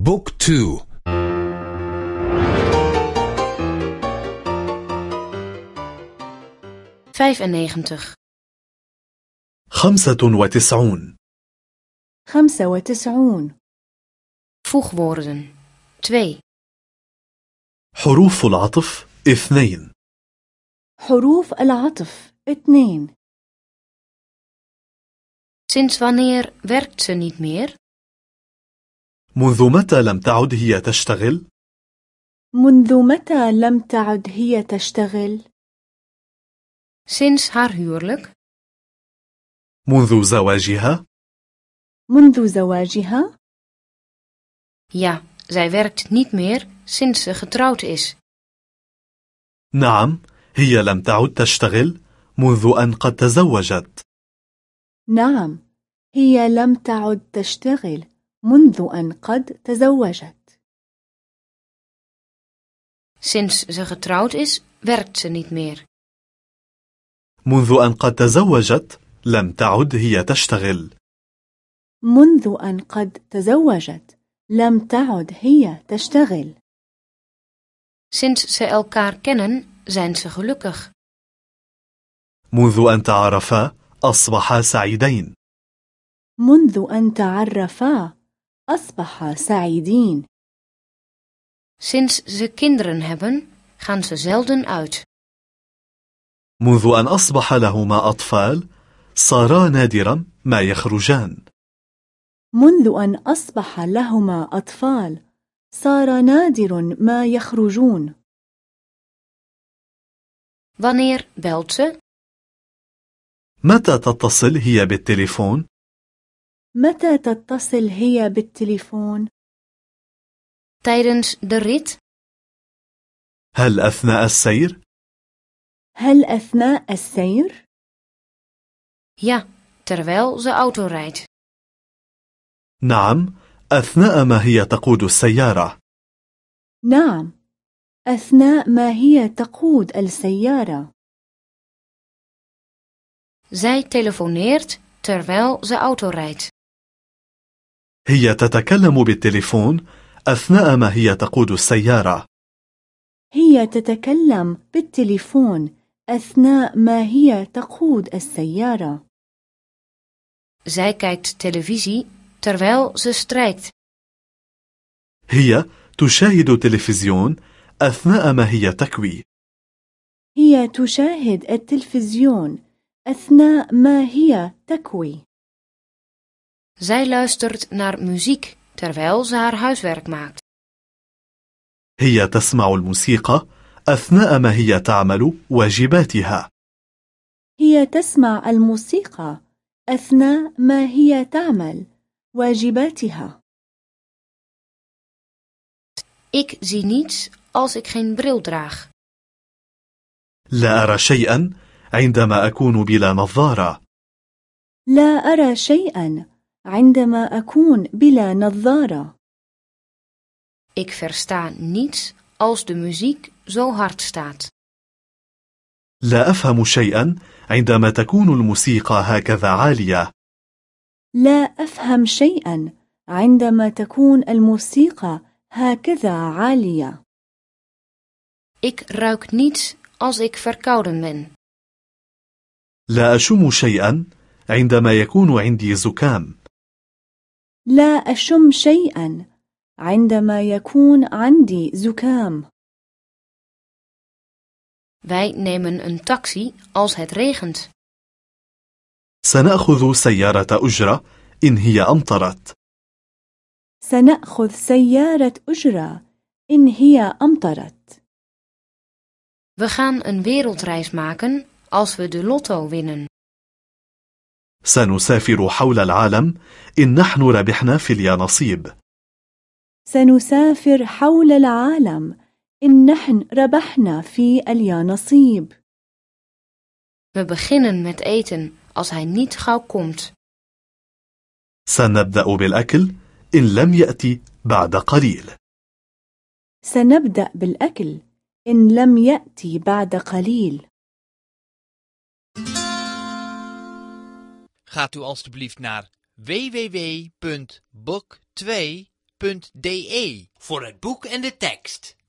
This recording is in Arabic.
بوك تو vijf en negentig, خمسة وتسعون خمسة وتسعون voegwoorden, twee, حروف العطف اثنين حروف العطف اثنين sinds wanneer werkt ze niet meer? منذ متى لم تعد هي تشتغل؟ منذ متى لم تعد هي تشتغل؟ Sinds haar huwelijk? منذ زواجها؟ منذ زواجها؟ Ja, zij werkt niet meer sinds ze getrouwd is. نعم هي لم تعد تشتغل منذ أن قد تزوجت نعم هي لم تعد تشتغل منذ أن قد تزوجت Sinds ze getrouwd is, werkt ze niet meer. منذ أن قد تزوجت لم تعد هي تشتغل منذ أن قد تزوجت لم تعد هي تشتغل Sinds ze elkaar kennen, zijn ze gelukkig. منذ أن تعرفا أصبحا سعيدين منذ أن تعرفا أصبحا سعيدين Sinds ze kinderen hebben, gaan ze zelden uit. منذ أن أصبح لهما أطفال صارا نادرا ما يخرجان منذ أن أصبح لهما أطفال صار نادر ما يخرجون Wanneer belt ze? متى تتصل هي بالتليفون؟ متى تتصل هي بالتليفون؟ Tijdens de rit? هل أثناء السير؟ هل أثناء السير؟ Ja, terwijl ze auto rijdt. نعم أثناء ما هي تقود السيارة نعم أثناء ما هي تقود السيارة Zij telefoneert terwijl ze auto rijdt. هي تتكلم بالتليفون أثناء ما هي تقود السيارة. هي تتكلم بالتليفون أثناء ما هي تقود السيارة. Zij kijkt televisie terwijl ze strijkt. هي تشاهد تلفزيون أثناء ما هي تكوي. هي تشاهد التلفزيون أثناء ما هي تكوي. Zij luistert naar muziek terwijl ze haar huiswerk maakt. هي تسمع الموسيقى أثناء ما هي تعمل واجباتها هي تسمع الموسيقى أثناء ما هي تعمل واجباتها Ik zie niets als ik geen bril draag. لا أرى شيئا عندما أكون بلا نظارة لا أرى شيئا عندما أكون بلا نظارة Ik versta niets als de muziek zo hard staat. لا أفهم شيئا عندما تكون الموسيقى هكذا عالية لا أفهم شيئا عندما تكون الموسيقى هكذا عالية Ik ruik niets als ik verkouden ben. لا أشم شيئا عندما يكون عندي زكام لا أشم شيئا عندما يكون عندي زكام Wij nemen een taxi als het regent. سنأخذ سيارة أجرة إن هي أمطرت سنأخذ سيارة أجرة إن هي أمطرت We gaan een wereldreis maken als we de lotto winnen. سنسافر حول العالم. إن نحن ربحنا في اليانصيب. سنسافر حول العالم. إن نحن ربحنا في اليانصيب. We beginnen met eten als hij niet gauw komt. سنبدأ بالأكل إن لم يأتي بعد قليل. سنبدأ بالأكل إن لم يأتي بعد قليل. Gaat u alstublieft naar www.book2 www.ncrv.de voor het boek en de tekst.